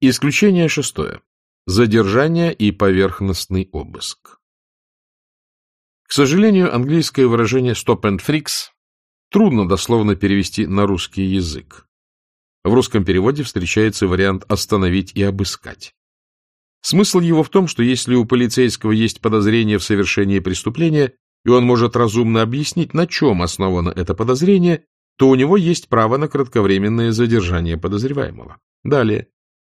Исключение шестое. Задержание и поверхностный обыск. К сожалению, английское выражение «stop and freaks» трудно дословно перевести на русский язык. В русском переводе встречается вариант «остановить и обыскать». Смысл его в том, что если у полицейского есть подозрение в совершении преступления, и он может разумно объяснить, на чем основано это подозрение, то у него есть право на кратковременное задержание подозреваемого. Далее.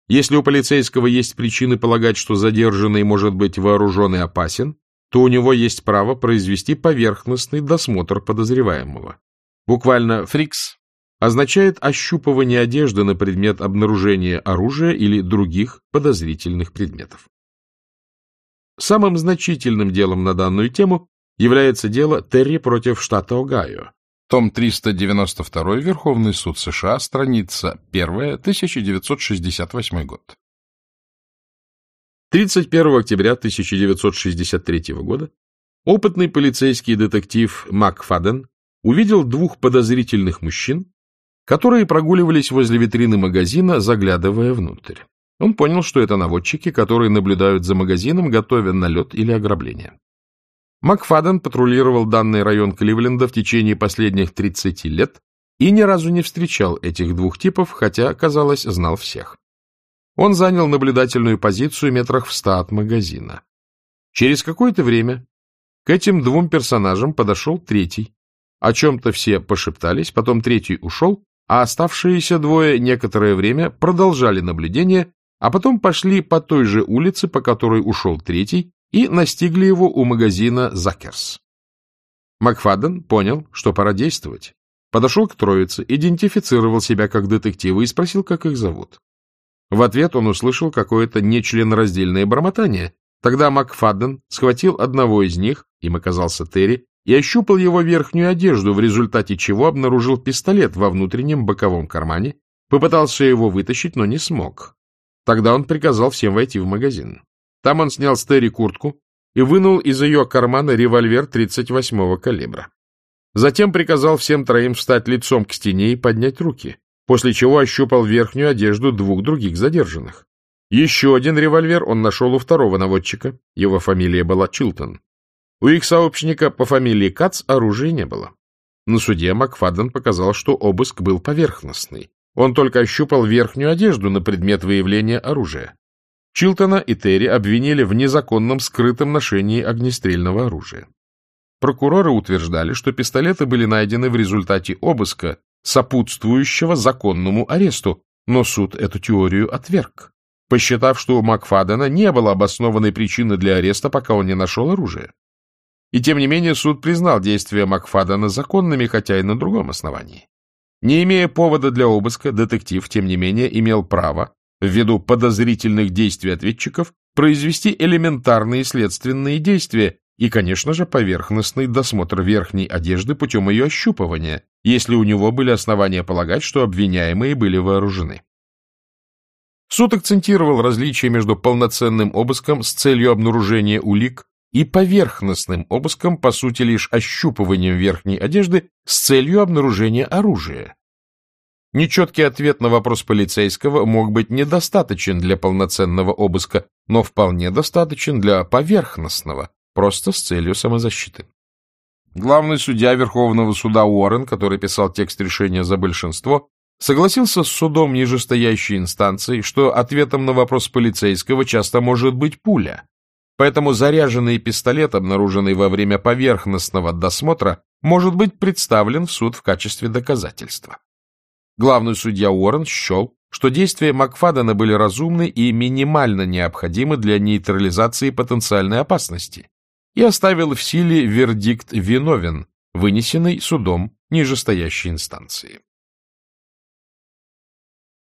Если у полицейского есть причины полагать, что задержанный может быть вооружен и опасен, то у него есть право произвести поверхностный досмотр подозреваемого. Буквально «фрикс» означает ощупывание одежды на предмет обнаружения оружия или других подозрительных предметов. Самым значительным делом на данную тему является дело Терри против штата Огайо. Том 392, Верховный суд США, страница 1, 1968 год. 31 октября 1963 года опытный полицейский детектив Мак Фаден увидел двух подозрительных мужчин, которые прогуливались возле витрины магазина, заглядывая внутрь. Он понял, что это наводчики, которые наблюдают за магазином, готовя налет или ограбление. Макфаден патрулировал данный район Кливленда в течение последних 30 лет и ни разу не встречал этих двух типов, хотя, казалось, знал всех. Он занял наблюдательную позицию метрах в ста от магазина. Через какое-то время к этим двум персонажам подошел третий. О чем-то все пошептались, потом третий ушел, а оставшиеся двое некоторое время продолжали наблюдение, а потом пошли по той же улице, по которой ушел третий, и настигли его у магазина «Закерс». Макфаден понял, что пора действовать. Подошел к троице, идентифицировал себя как детектива и спросил, как их зовут. В ответ он услышал какое-то нечленораздельное бормотание. Тогда Макфаден схватил одного из них, им оказался Терри, и ощупал его верхнюю одежду, в результате чего обнаружил пистолет во внутреннем боковом кармане, попытался его вытащить, но не смог. Тогда он приказал всем войти в магазин. Там он снял с Терри куртку и вынул из ее кармана револьвер 38-го калибра. Затем приказал всем троим встать лицом к стене и поднять руки, после чего ощупал верхнюю одежду двух других задержанных. Еще один револьвер он нашел у второго наводчика, его фамилия была Чилтон. У их сообщника по фамилии Кац оружия не было. На суде Макфадден показал, что обыск был поверхностный. Он только ощупал верхнюю одежду на предмет выявления оружия. Чилтона и Терри обвинили в незаконном скрытом ношении огнестрельного оружия. Прокуроры утверждали, что пистолеты были найдены в результате обыска, сопутствующего законному аресту, но суд эту теорию отверг, посчитав, что у Макфадена не было обоснованной причины для ареста, пока он не нашел оружие. И тем не менее суд признал действия Макфадена законными, хотя и на другом основании. Не имея повода для обыска, детектив, тем не менее, имел право, ввиду подозрительных действий ответчиков, произвести элементарные следственные действия и, конечно же, поверхностный досмотр верхней одежды путем ее ощупывания, если у него были основания полагать, что обвиняемые были вооружены. Суд акцентировал различие между полноценным обыском с целью обнаружения улик и поверхностным обыском, по сути, лишь ощупыванием верхней одежды с целью обнаружения оружия. Нечеткий ответ на вопрос полицейского мог быть недостаточен для полноценного обыска, но вполне достаточен для поверхностного, просто с целью самозащиты. Главный судья Верховного суда Уоррен, который писал текст решения за большинство, согласился с судом нижестоящей инстанции, что ответом на вопрос полицейского часто может быть пуля, Поэтому заряженный пистолет, обнаруженный во время поверхностного досмотра, может быть представлен в суд в качестве доказательства. Главный судья Уоррен счел, что действия Макфадена были разумны и минимально необходимы для нейтрализации потенциальной опасности, и оставил в силе вердикт виновен, вынесенный судом нижестоящей инстанции.